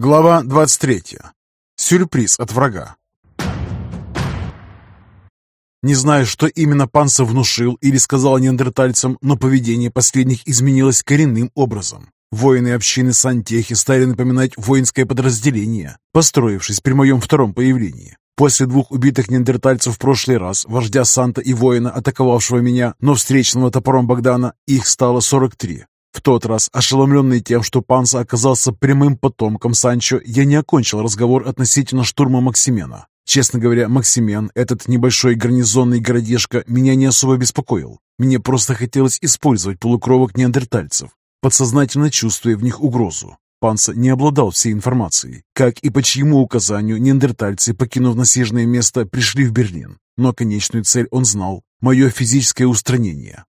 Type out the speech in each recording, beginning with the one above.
Глава 23. Сюрприз от врага. Не знаю, что именно Панса внушил или сказал неандертальцам, но поведение последних изменилось коренным образом. Воины общины Сантехи стали напоминать воинское подразделение, построившись при моем втором появлении. После двух убитых неандертальцев в прошлый раз, вождя Санта и воина, атаковавшего меня, но встреченного топором Богдана, их стало 43. В тот раз, ошеломленный тем, что Панса оказался прямым потомком Санчо, я не окончил разговор относительно штурма Максимена. Честно говоря, Максимен, этот небольшой гарнизонный городишко, меня не особо беспокоил. Мне просто хотелось использовать полукровок неандертальцев, подсознательно чувствуя в них угрозу. Панса не обладал всей информацией, как и по чьему указанию неандертальцы, покинув насиженное место, пришли в Берлин. Но конечную цель он знал – мое физическое устранение.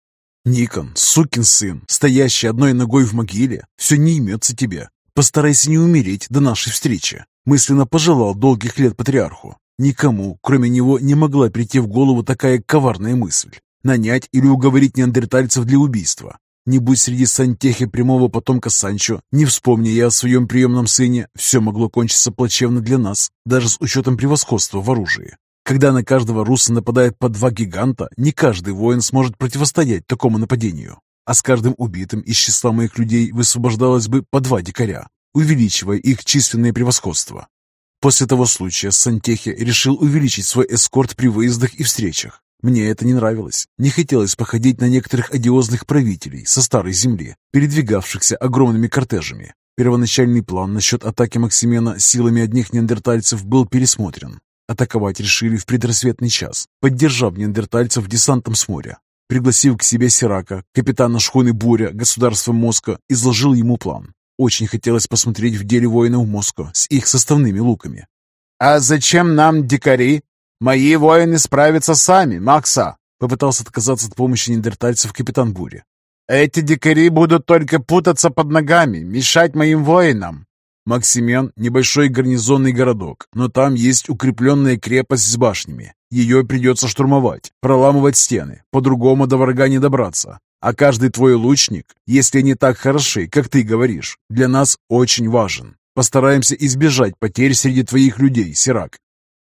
Никон, сукин сын, стоящий одной ногой в могиле, все не имется тебе. Постарайся не умереть до нашей встречи. Мысленно пожелал долгих лет патриарху. Никому, кроме него, не могла прийти в голову такая коварная мысль. Нанять или уговорить неандертальцев для убийства. Не будь среди сантехи прямого потомка Санчо, не вспомни я о своем приемном сыне, все могло кончиться плачевно для нас, даже с учетом превосходства в оружии. Когда на каждого руса нападает по два гиганта, не каждый воин сможет противостоять такому нападению. А с каждым убитым из числа моих людей высвобождалось бы по два дикаря, увеличивая их численное превосходство. После того случая Сантехи решил увеличить свой эскорт при выездах и встречах. Мне это не нравилось. Не хотелось походить на некоторых одиозных правителей со старой земли, передвигавшихся огромными кортежами. Первоначальный план насчет атаки Максимена силами одних неандертальцев был пересмотрен. Атаковать решили в предрассветный час, поддержав неандертальцев десантом с моря. Пригласив к себе Сирака, капитана шхуны «Буря» государства Моска, изложил ему план. Очень хотелось посмотреть в деле воинов Моска с их составными луками. «А зачем нам дикари? Мои воины справятся сами, Макса!» Попытался отказаться от помощи неандертальцев капитан Буря. «Эти дикари будут только путаться под ногами, мешать моим воинам. Максимен – небольшой гарнизонный городок, но там есть укрепленная крепость с башнями. Ее придется штурмовать, проламывать стены, по-другому до врага не добраться. А каждый твой лучник, если не так хороши, как ты говоришь, для нас очень важен. Постараемся избежать потерь среди твоих людей, Сирак.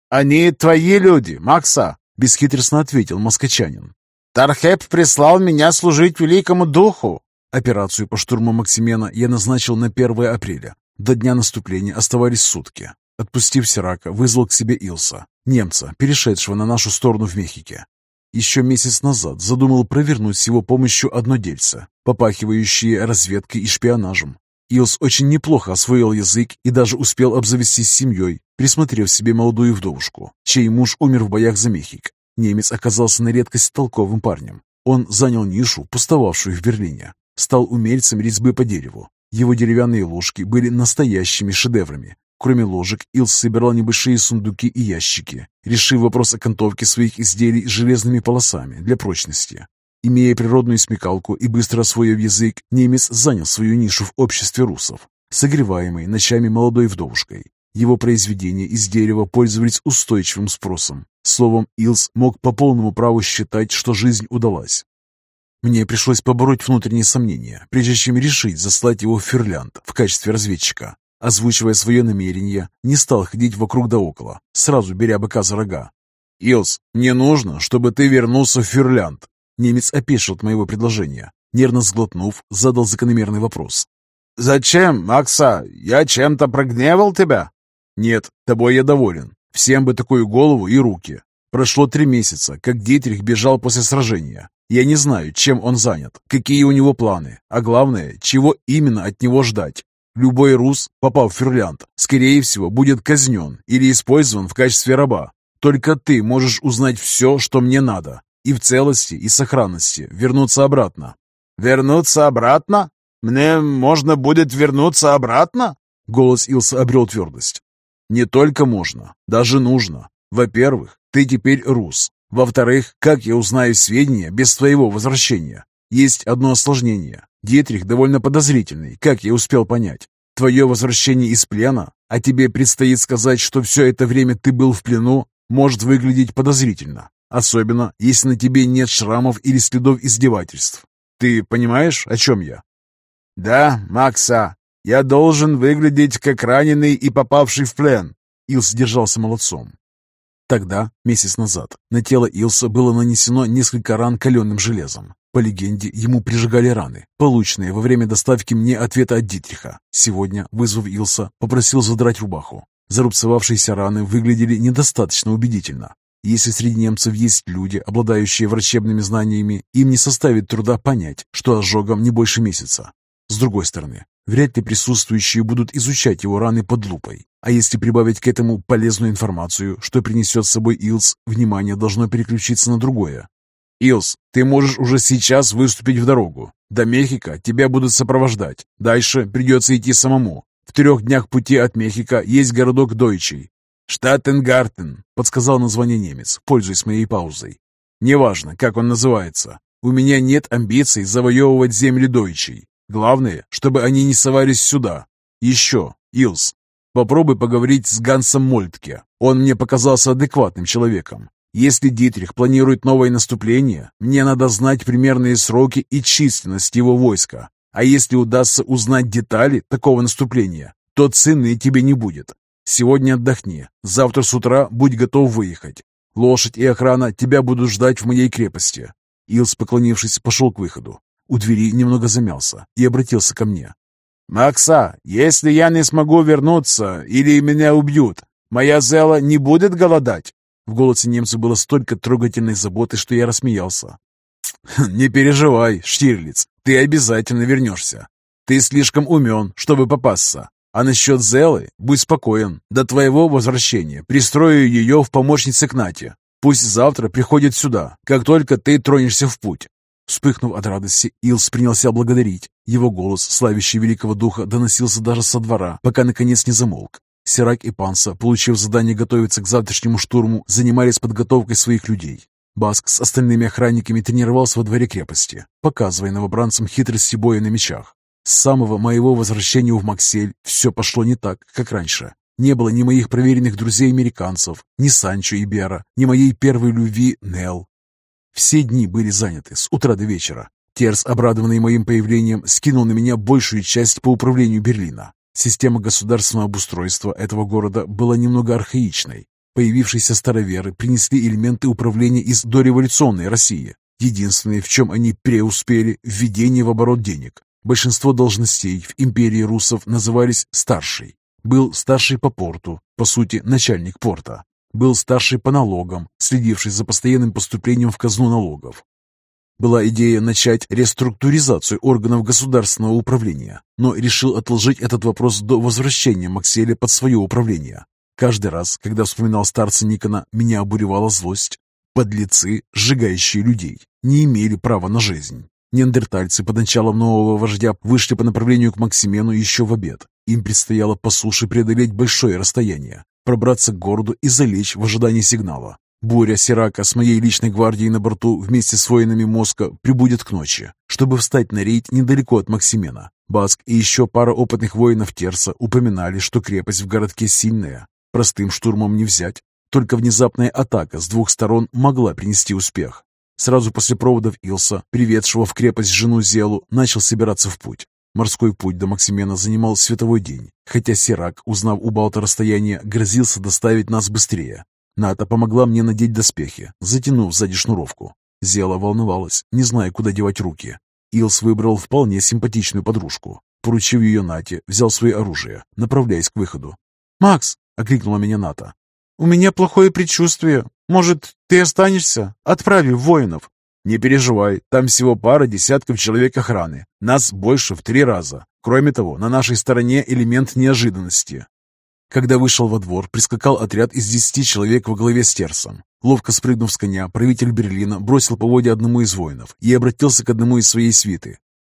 «Они твои люди, Макса», – бесхитростно ответил москачанин. «Тархеп прислал меня служить великому духу». Операцию по штурму Максимена я назначил на 1 апреля. До дня наступления оставались сутки. Отпустив Сирака, вызвал к себе Илса, немца, перешедшего на нашу сторону в Мехике. Еще месяц назад задумал провернуть с его помощью одно дельце, попахивающее разведкой и шпионажем. Илс очень неплохо освоил язык и даже успел обзавестись семьей, присмотрев себе молодую вдовушку, чей муж умер в боях за Мехик. Немец оказался на редкость толковым парнем. Он занял нишу, пустовавшую в Берлине, стал умельцем резьбы по дереву, его деревянные ложки были настоящими шедеврами. Кроме ложек, Илс собирал небольшие сундуки и ящики, решив вопрос окантовки своих изделий железными полосами для прочности. Имея природную смекалку и быстро освоив язык, немец занял свою нишу в обществе русов, согреваемой ночами молодой вдовушкой. Его произведения из дерева пользовались устойчивым спросом. Словом, Илс мог по полному праву считать, что жизнь удалась. Мне пришлось побороть внутренние сомнения, прежде чем решить заслать его в Ферлянд в качестве разведчика. Озвучивая свое намерение, не стал ходить вокруг да около, сразу беря быка за рога. «Илс, мне нужно, чтобы ты вернулся в Ферлянд». Немец опешил от моего предложения. Нервно сглотнув, задал закономерный вопрос. «Зачем, Макса? Я чем-то прогневал тебя?» «Нет, тобой я доволен. Всем бы такую голову и руки. Прошло три месяца, как Дитрих бежал после сражения. Я не знаю, чем он занят, какие у него планы, а главное, чего именно от него ждать. Любой рус, попав в Ферлянд, скорее всего, будет казнен или использован в качестве раба. Только ты можешь узнать все, что мне надо, и в целости и сохранности вернуться обратно. «Вернуться обратно? Мне можно будет вернуться обратно?» Голос Илса обрел твердость. «Не только можно, даже нужно. Во-первых, ты теперь рус, во-вторых, как я узнаю сведения без твоего возвращения? Есть одно осложнение. Дитрих довольно подозрительный, как я успел понять. Твое возвращение из плена, а тебе предстоит сказать, что все это время ты был в плену, может выглядеть подозрительно. Особенно, если на тебе нет шрамов или следов издевательств. Ты понимаешь, о чем я? Да, Макса, Я должен выглядеть как раненый и попавший в плен». Илс держался молодцом. Тогда, месяц назад, на тело Илса было нанесено несколько ран каленым железом. По легенде, ему прижигали раны, полученные во время доставки мне ответа от Дитриха. Сегодня, вызвав Илса, попросил задрать рубаху. Зарубцевавшиеся раны выглядели недостаточно убедительно. Если среди немцев есть люди, обладающие врачебными знаниями, им не составит труда понять, что ожогом не больше месяца. С другой стороны, вряд ли присутствующие будут изучать его раны под лупой. А если прибавить к этому полезную информацию, что принесет с собой Илс, внимание должно переключиться на другое. «Илс, ты можешь уже сейчас выступить в дорогу. До Мехико тебя будут сопровождать. Дальше придется идти самому. В трех днях пути от Мехико есть городок Дойчий. «Штаттенгартен», — подсказал название немец, пользуясь моей паузой. «Неважно, как он называется. У меня нет амбиций завоевывать земли Дойчей. Главное, чтобы они не совались сюда. Еще, Илс, попробуй поговорить с Гансом Мольтке. Он мне показался адекватным человеком. Если Дитрих планирует новое наступление, мне надо знать примерные сроки и численность его войска. А если удастся узнать детали такого наступления, то цены тебе не будет. Сегодня отдохни, завтра с утра будь готов выехать. Лошадь и охрана тебя будут ждать в моей крепости». Илс, поклонившись, пошел к выходу. У двери немного замялся и обратился ко мне. «Макса, если я не смогу вернуться или меня убьют, моя Зела не будет голодать?» В голосе немца было столько трогательной заботы, что я рассмеялся. «Не переживай, Штирлиц, ты обязательно вернешься. Ты слишком умен, чтобы попасться. А насчет Зелы, будь спокоен, до твоего возвращения пристрою ее в помощнице к Нате. Пусть завтра приходит сюда, как только ты тронешься в путь». Вспыхнув от радости, Илс принялся благодарить. Его голос, славящий великого духа, доносился даже со двора, пока наконец не замолк. Сирак и Панса, получив задание готовиться к завтрашнему штурму, занимались подготовкой своих людей. Баск с остальными охранниками тренировался во дворе крепости, показывая новобранцам хитрости боя на мечах. С самого моего возвращения в Максель все пошло не так, как раньше. Не было ни моих проверенных друзей-американцев, ни Санчо и Бера, ни моей первой любви Нел. Все дни были заняты с утра до вечера. Терс, обрадованный моим появлением, скинул на меня большую часть по управлению Берлина. Система государственного обустройства этого города была немного архаичной. Появившиеся староверы принесли элементы управления из дореволюционной России. Единственное, в чем они преуспели – введение в оборот денег. Большинство должностей в империи русов назывались «старший». Был старший по порту, по сути, начальник порта. Был старший по налогам, следивший за постоянным поступлением в казну налогов. Была идея начать реструктуризацию органов государственного управления, но решил отложить этот вопрос до возвращения Макселя под свое управление. Каждый раз, когда вспоминал старца Никона, меня обуревала злость. Подлецы, сжигающие людей, не имели права на жизнь. Неандертальцы под началом нового вождя вышли по направлению к Максимену еще в обед. Им предстояло по суше преодолеть большое расстояние, пробраться к городу и залечь в ожидании сигнала. Буря Сирака с моей личной гвардией на борту вместе с воинами Моска прибудет к ночи, чтобы встать на рейд недалеко от Максимена. Баск и еще пара опытных воинов Терса упоминали, что крепость в городке сильная. Простым штурмом не взять. Только внезапная атака с двух сторон могла принести успех. Сразу после проводов Илса, приведшего в крепость жену Зелу, начал собираться в путь. Морской путь до Максимена занимал световой день, хотя Сирак, узнав у Балта расстояние, грозился доставить нас быстрее. Ната помогла мне надеть доспехи, затянув сзади шнуровку. Зела волновалась, не зная, куда девать руки. Илс выбрал вполне симпатичную подружку. Поручив ее Нате, взял свое оружие, направляясь к выходу. «Макс!» — окликнула меня Ната. «У меня плохое предчувствие. Может, ты останешься? Отправив воинов». «Не переживай, там всего пара десятков человек охраны. Нас больше в три раза. Кроме того, на нашей стороне элемент неожиданности». Когда вышел во двор, прискакал отряд из десяти человек во главе с Терсом. Ловко спрыгнув с коня, правитель Берлина бросил поводья одному из воинов и обратился к одному из своей свиты.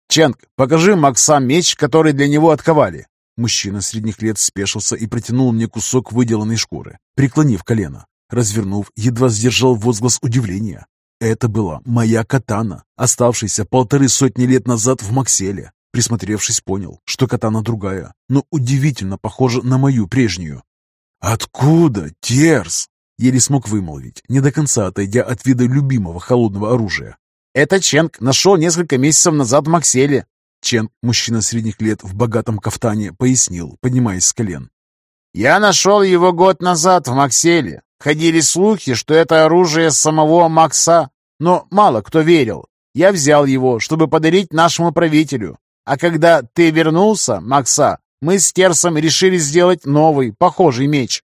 «Ченг, покажи Макса меч, который для него отковали». Мужчина средних лет спешился и протянул мне кусок выделанной шкуры, преклонив колено. Развернув, едва сдержал возглас удивления. Это была моя катана, оставшаяся полторы сотни лет назад в Макселе. Присмотревшись, понял, что катана другая, но удивительно похожа на мою прежнюю. «Откуда, Терс?» Еле смог вымолвить, не до конца отойдя от вида любимого холодного оружия. «Это Ченг нашел несколько месяцев назад в Макселе. Чен, мужчина средних лет в богатом кафтане, пояснил, поднимаясь с колен. «Я нашел его год назад в Макселе. Ходили слухи, что это оружие самого Макса, но мало кто верил. Я взял его, чтобы подарить нашему правителю. А когда ты вернулся, Макса, мы с Терсом решили сделать новый, похожий меч».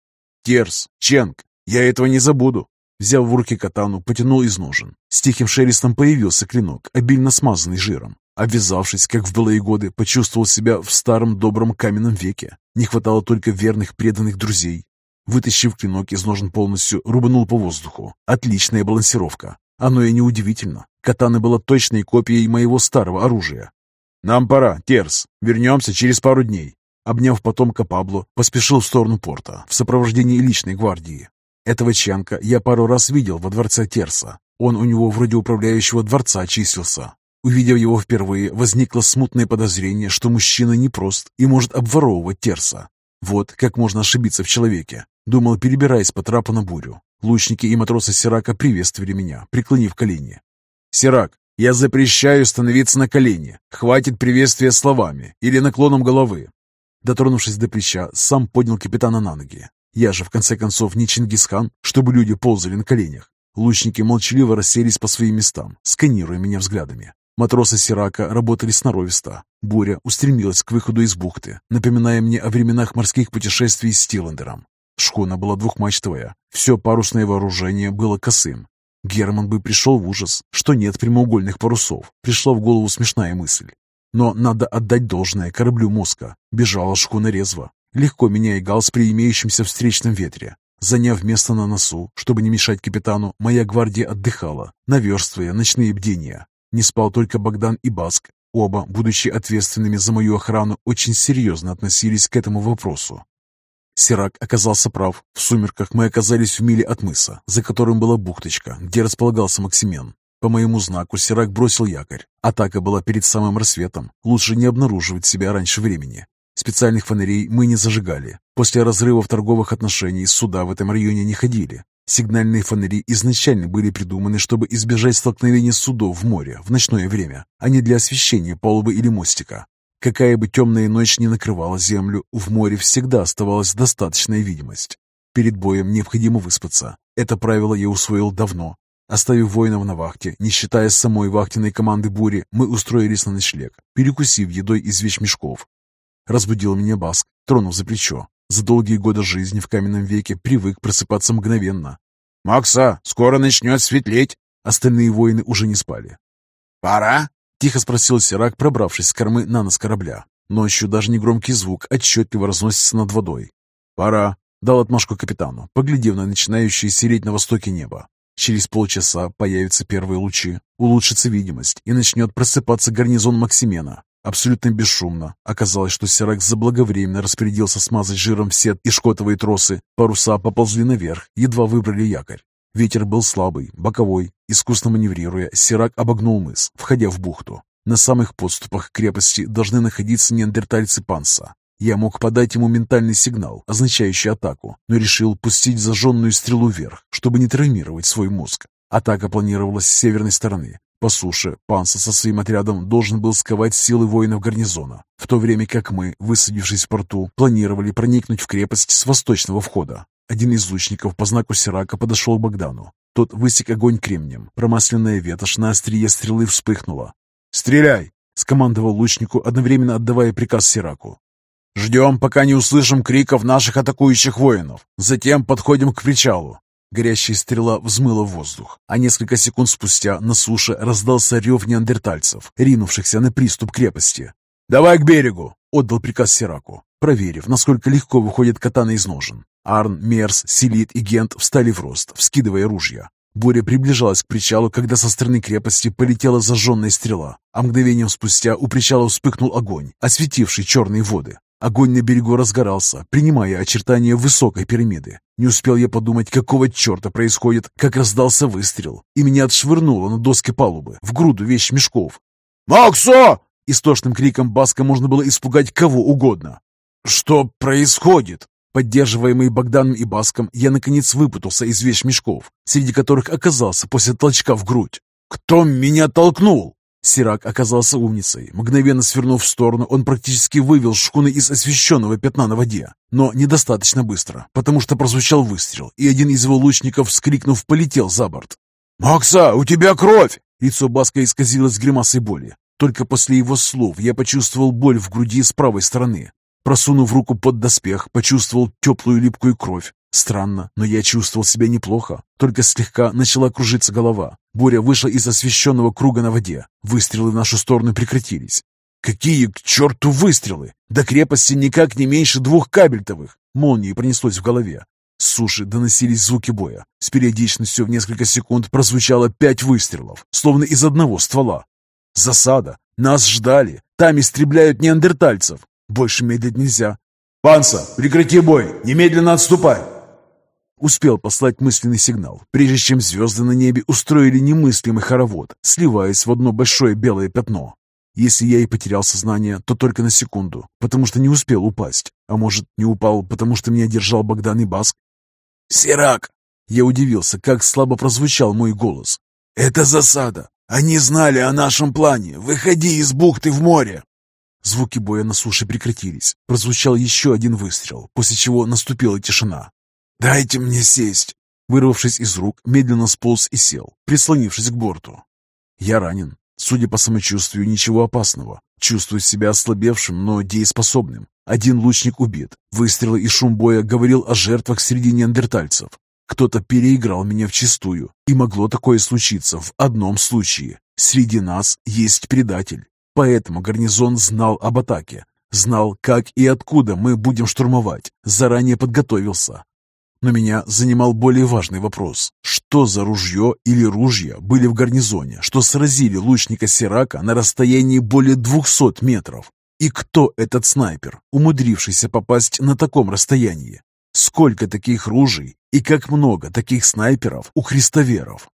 «Терс, Ченг, я этого не забуду». Взяв в руки катану, потянул из ножен. С тихим шелестом появился клинок, обильно смазанный жиром. Обвязавшись, как в былые годы, почувствовал себя в старом добром каменном веке. Не хватало только верных преданных друзей. Вытащив клинок из ножен полностью, рубанул по воздуху. Отличная балансировка. Оно и неудивительно. Катана была точной копией моего старого оружия. «Нам пора, Терс. Вернемся через пару дней». Обняв потомка Пабло, поспешил в сторону порта в сопровождении личной гвардии. Этого Чанка я пару раз видел во дворце Терса. Он у него вроде управляющего дворца числился. Увидев его впервые, возникло смутное подозрение, что мужчина непрост и может обворовывать Терса. Вот как можно ошибиться в человеке. Думал, перебираясь по трапу на бурю. Лучники и матросы Сирака приветствовали меня, преклонив колени. «Сирак, я запрещаю становиться на колени. Хватит приветствия словами или наклоном головы». Дотронувшись до плеча, сам поднял капитана на ноги. Я же, в конце концов, не Чингисхан, чтобы люди ползали на коленях. Лучники молчаливо расселись по своим местам, сканируя меня взглядами. Матросы Сирака работали сноровисто. Буря устремилась к выходу из бухты, напоминая мне о временах морских путешествий с Стиландером. Шхуна была двухмачтовая, все парусное вооружение было косым. Герман бы пришел в ужас, что нет прямоугольных парусов. Пришла в голову смешная мысль. Но надо отдать должное кораблю мозга. Бежала шхуна резво, легко меняя галс при имеющемся встречном ветре. Заняв место на носу, чтобы не мешать капитану, моя гвардия отдыхала, наверстывая ночные бдения. Не спал только Богдан и Баск. Оба, будучи ответственными за мою охрану, очень серьезно относились к этому вопросу. Сирак оказался прав. В сумерках мы оказались в миле от мыса, за которым была бухточка, где располагался Максимен. По моему знаку Сирак бросил якорь. Атака была перед самым рассветом. Лучше не обнаруживать себя раньше времени. Специальных фонарей мы не зажигали. После разрывов торговых отношений суда в этом районе не ходили. Сигнальные фонари изначально были придуманы, чтобы избежать столкновения судов в море в ночное время, а не для освещения палубы или мостика. Какая бы темная ночь ни накрывала землю, в море всегда оставалась достаточная видимость. Перед боем необходимо выспаться. Это правило я усвоил давно. Оставив воинов на вахте, не считая самой вахтенной команды бури, мы устроились на ночлег, перекусив едой из вещмешков, Разбудил меня Баск, тронув за плечо. За долгие годы жизни в каменном веке привык просыпаться мгновенно. «Макса, скоро начнет светлеть!» Остальные воины уже не спали. «Пора?» — тихо спросил Сирак, пробравшись с кормы на нос корабля. Ночью даже негромкий звук отчетливо разносится над водой. «Пора!» — дал отмашку капитану, поглядев на начинающее сереть на востоке небо. Через полчаса появятся первые лучи, улучшится видимость и начнет просыпаться гарнизон Максимена. Абсолютно бесшумно. Оказалось, что Сиракс заблаговременно распорядился смазать жиром все и шкотовые тросы. Паруса поползли наверх, едва выбрали якорь. Ветер был слабый, боковой. Искусно маневрируя, Сирак обогнул мыс, входя в бухту. На самых подступах крепости должны находиться неандертальцы Панса. Я мог подать ему ментальный сигнал, означающий атаку, но решил пустить зажженную стрелу вверх, чтобы не травмировать свой мозг. Атака планировалась с северной стороны, по суше Панса со своим отрядом должен был сковать силы воинов гарнизона, в то время как мы, высадившись в порту, планировали проникнуть в крепость с восточного входа. Один из лучников по знаку Сирака подошел к Богдану. Тот высек огонь кремнем. Промасленная ветошь на острие стрелы вспыхнула. «Стреляй!» — скомандовал лучнику, одновременно отдавая приказ Сираку. «Ждем, пока не услышим криков наших атакующих воинов. Затем подходим к причалу. Горящая стрела взмыла в воздух, а несколько секунд спустя на суше раздался рев неандертальцев, ринувшихся на приступ крепости. «Давай к берегу!» — отдал приказ Сираку, проверив, насколько легко выходит катана из ножен. Арн, Мерс, Селит и Гент встали в рост, вскидывая ружья. Буря приближалась к причалу, когда со стороны крепости полетела зажженная стрела, а мгновением спустя у причала вспыхнул огонь, осветивший черные воды. Огонь на берегу разгорался, принимая очертания высокой пирамиды. Не успел я подумать, какого черта происходит, как раздался выстрел, и меня отшвырнуло на доски палубы, в груду вещь мешков. «Максо!» Истошным криком Баска можно было испугать кого угодно. «Что происходит?» Поддерживаемый Богданом и Баском, я наконец выпутался из вещмешков, среди которых оказался после толчка в грудь. «Кто меня толкнул?» Сирак оказался умницей. Мгновенно свернув в сторону, он практически вывел шхуны из освещенного пятна на воде. Но недостаточно быстро, потому что прозвучал выстрел, и один из его лучников, вскрикнув, полетел за борт. «Макса, у тебя кровь!» Лицо Баска исказилось гримасой боли. Только после его слов я почувствовал боль в груди с правой стороны. Просунув руку под доспех, почувствовал теплую липкую кровь. Странно, но я чувствовал себя неплохо, только слегка начала кружиться голова. Боря вышла из освещенного круга на воде. Выстрелы в нашу сторону прекратились. Какие к черту выстрелы? До крепости никак не меньше двух кабельтовых. Молнией пронеслось в голове. С суши доносились звуки боя. С периодичностью в несколько секунд прозвучало пять выстрелов, словно из одного ствола. Засада. Нас ждали. Там истребляют неандертальцев. Больше медлить нельзя. «Панса, прекрати бой! Немедленно отступай!» Успел послать мысленный сигнал, прежде чем звезды на небе устроили немыслимый хоровод, сливаясь в одно большое белое пятно. Если я и потерял сознание, то только на секунду, потому что не успел упасть. А может, не упал, потому что меня держал Богдан и Баск? «Сирак!» Я удивился, как слабо прозвучал мой голос. «Это засада! Они знали о нашем плане! Выходи из бухты в море!» Звуки боя на суше прекратились. Прозвучал еще один выстрел, после чего наступила тишина. «Дайте мне сесть!» Вырвавшись из рук, медленно сполз и сел, прислонившись к борту. Я ранен. Судя по самочувствию, ничего опасного. Чувствую себя ослабевшим, но дееспособным. Один лучник убит. Выстрелы и шум боя говорил о жертвах среди неандертальцев. Кто-то переиграл меня вчистую, и могло такое случиться в одном случае. Среди нас есть предатель. Поэтому гарнизон знал об атаке, знал, как и откуда мы будем штурмовать, заранее подготовился. Но меня занимал более важный вопрос. Что за ружье или ружья были в гарнизоне, что сразили лучника Сирака на расстоянии более 200 метров? И кто этот снайпер, умудрившийся попасть на таком расстоянии? Сколько таких ружей и как много таких снайперов у христоверов?